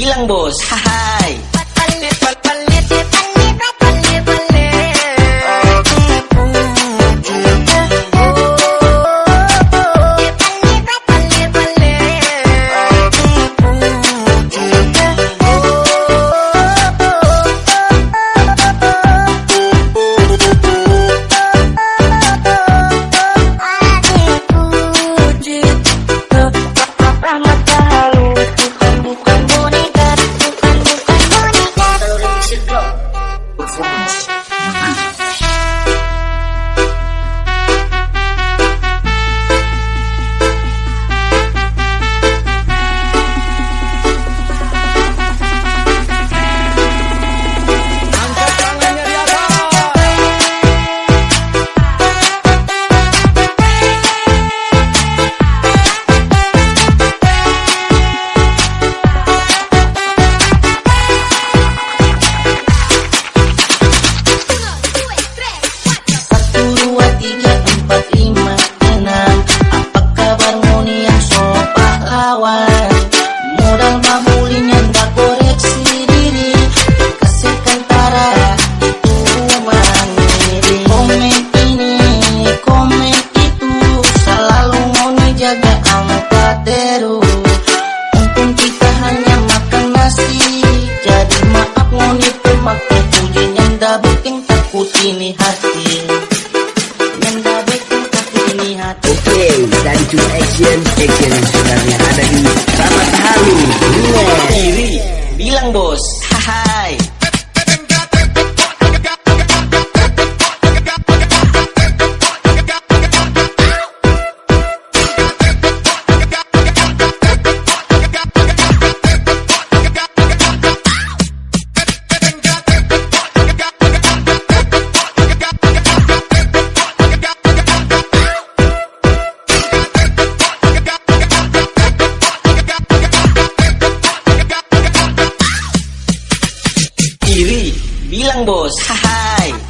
bilang bos, hai. Ini Action yang sebenarnya ada di Sama Halu Iri, bilang bos bilang bos. Hai.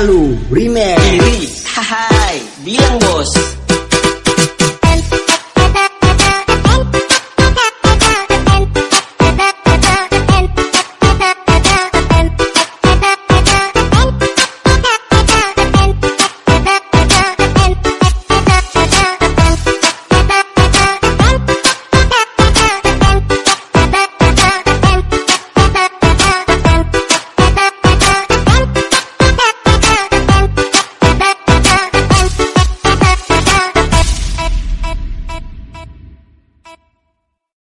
Halu Remake. Iri Hai. Bilang bos